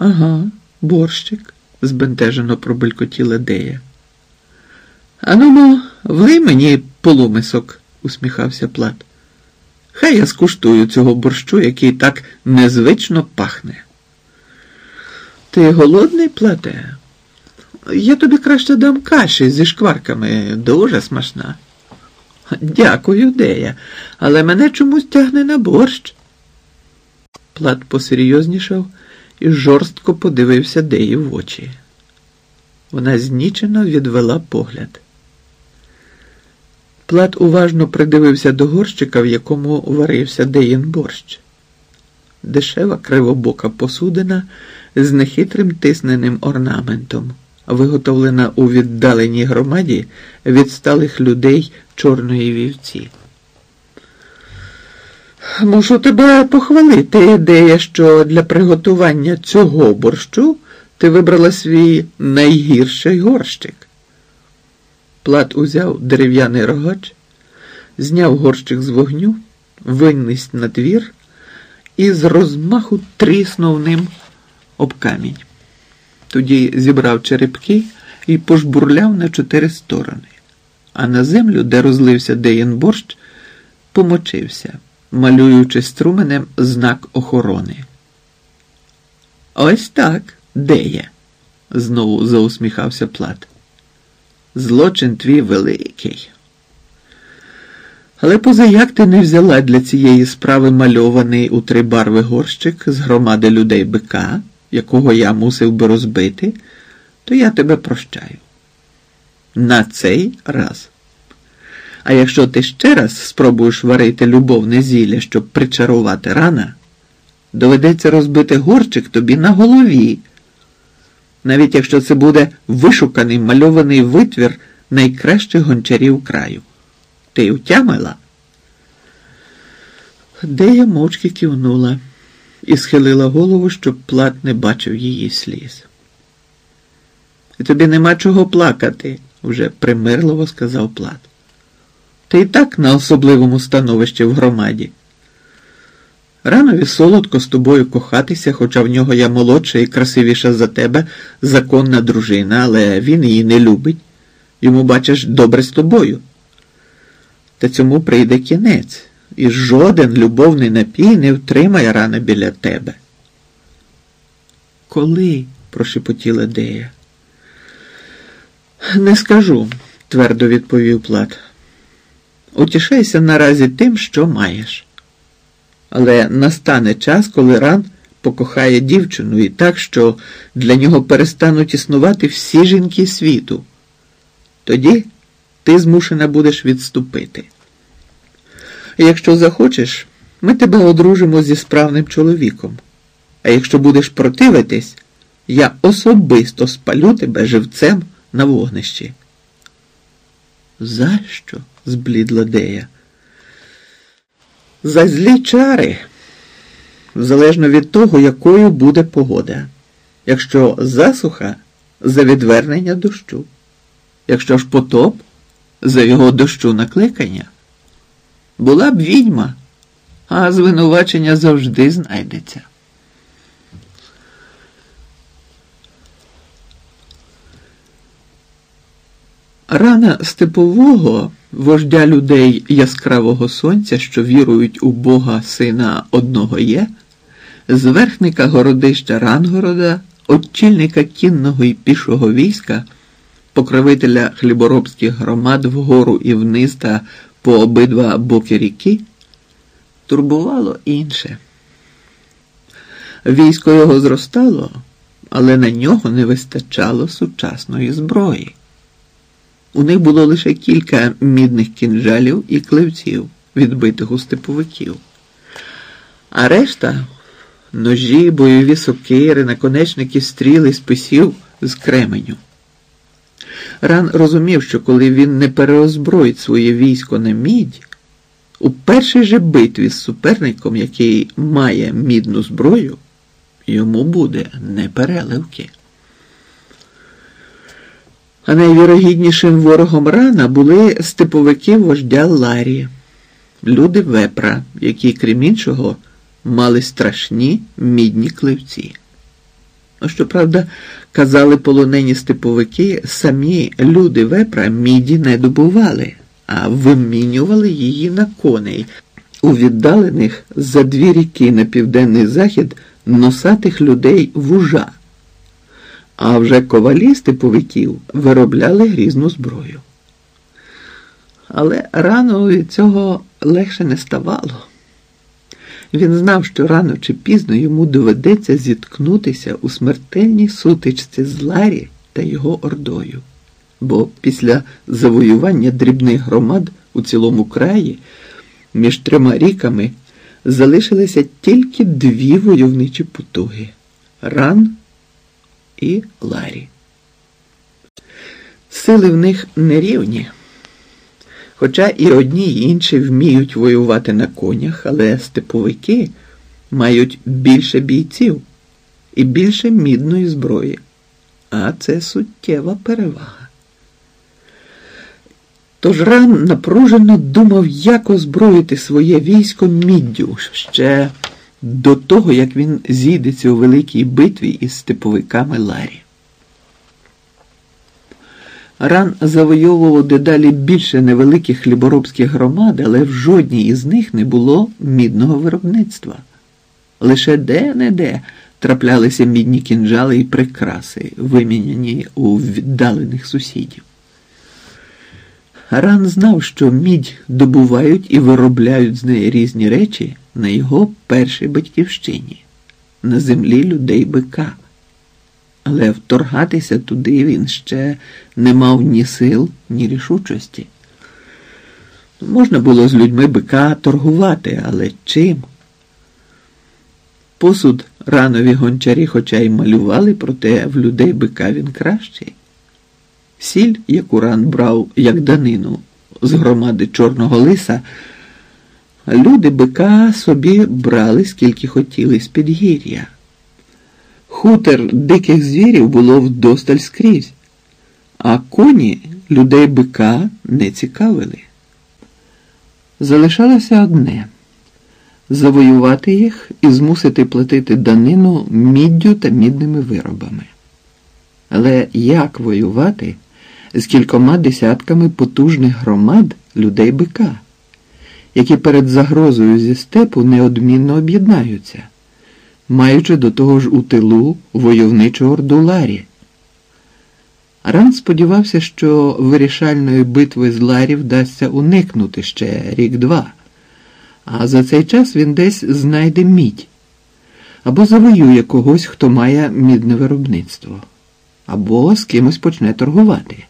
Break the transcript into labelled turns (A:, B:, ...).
A: Ага, борщик, збентежено пробелькотіла Дея. Ану ну, влий мені полумисок, усміхався Плат. Хай я скуштую цього борщу, який так незвично пахне. Ти голодний, плате? Я тобі краще дам каші зі шкварками, дуже смачна. Дякую, Дея, але мене чомусь тягне на борщ. Плат посерйознішав і жорстко подивився Деї в очі. Вона знічено відвела погляд. Плат уважно придивився до горщика, в якому варився Деїн борщ. Дешева кривобока посудина з нехитрим тисненим орнаментом, виготовлена у віддаленій громаді від сталих людей чорної вівці. Мушу тебе похвалити, ідея, що для приготування цього борщу ти вибрала свій найгірший горщик. Плат узяв дерев'яний рогач, зняв горщик з вогню, виніс на двір і з розмаху тріснув ним об камінь. Тоді зібрав черепки і пожбурляв на чотири сторони, а на землю, де розлився деєн борщ, помочився, малюючи струменем знак охорони. Ось так, деє, знову заусміхався Плат. Злочин твій великий. Але позаяк ти не взяла для цієї справи мальований у три барви горщик з громади людей бика, якого я мусив би розбити, то я тебе прощаю. На цей раз. А якщо ти ще раз спробуєш варити любовне зілля, щоб причарувати рана, доведеться розбити горчик тобі на голові навіть якщо це буде вишуканий мальований витвір найкращих гончарів краю. Ти утямила? Дея мовчки кивнула і схилила голову, щоб плат не бачив її сліз. Тобі нема чого плакати, вже примирливо сказав плат. Ти і так на особливому становищі в громаді. Ранові солодко з тобою кохатися, хоча в нього я молодша і красивіша за тебе, законна дружина, але він її не любить. Йому, бачиш, добре з тобою. Та цьому прийде кінець, і жоден любовний напій не втримає рана біля тебе. Коли? прошепотіла Дея. Не скажу, твердо відповів Плат. Утішайся наразі тим, що маєш. Але настане час, коли ран покохає дівчину і так, що для нього перестануть існувати всі жінки світу. Тоді ти змушена будеш відступити. Якщо захочеш, ми тебе одружимо зі справним чоловіком. А якщо будеш противитись, я особисто спалю тебе живцем на вогнищі. За що? зблідла Дея за злі чари, залежно від того, якою буде погода. Якщо засуха за відвернення дощу, якщо ж потоп за його дощу накликання, була б відьма, а звинувачення завжди знайдеться. Рана степового вождя людей яскравого сонця, що вірують у Бога сина одного є, зверхника городища Рангорода, очільника кінного і пішого війська, покровителя хліборобських громад вгору і вниз та по обидва боки ріки, турбувало інше. Військо його зростало, але на нього не вистачало сучасної зброї. У них було лише кілька мідних кінжалів і кливців, відбитих у степовиків. А решта ножі, бойові сокири, наконечники стріли, списів з кременю. Ран розумів, що коли він не переозброїть своє військо на мідь, у першій же битві з суперником, який має мідну зброю, йому буде непереливки. А найвірогіднішим ворогом рана були степовики вождя Ларі, люди вепра, які, крім іншого, мали страшні мідні кливці. Щоправда, казали полонені степовики, самі люди вепра міді не добували, а вимінювали її на коней у віддалених за дві ріки на південний захід носатих людей вужа. А вже ковалі степовиків виробляли грізну зброю. Але рано від цього легше не ставало. Він знав, що рано чи пізно йому доведеться зіткнутися у смертельній сутичці з Ларі та його ордою, бо після завоювання дрібних громад у цілому краї між трьома ріками залишилися тільки дві войовничі потуги Ран і Ларі. Сили в них нерівні. Хоча і одні, і інші вміють воювати на конях, але степовики мають більше бійців і більше мідної зброї, а це суттєва перевага. Тож ран напружено думав, як озброїти своє військо міддю ще до того, як він зійдеться у великій битві із степовиками Ларі. Ран завойовував дедалі більше невеликих хліборобських громад, але в жодній із них не було мідного виробництва. Лише де-не-де траплялися мідні кінжали і прикраси, виміняні у віддалених сусідів. Ран знав, що мідь добувають і виробляють з неї різні речі на його першій батьківщині, на землі людей бика але вторгатися туди він ще не мав ні сил, ні рішучості. Можна було з людьми бика торгувати, але чим? Посуд ранові гончарі, хоча й малювали, проте в людей бика він кращий. Сіль, яку ран брав як данину з громади Чорного лиса, люди бика собі брали скільки хотіли з підгір'я. Хутор диких звірів було вдосталь скрізь, а коні людей бика не цікавили. Залишалося одне завоювати їх і змусити платити данину міддю та мідними виробами. Але як воювати з кількома десятками потужних громад людей бика, які перед загрозою зі степу неодмінно об'єднаються? маючи до того ж у тилу войовничу орду Ларі. Ран сподівався, що вирішальної битви з Ларі вдасться уникнути ще рік-два, а за цей час він десь знайде мідь або завоює когось, хто має мідне виробництво, або з кимось почне торгувати.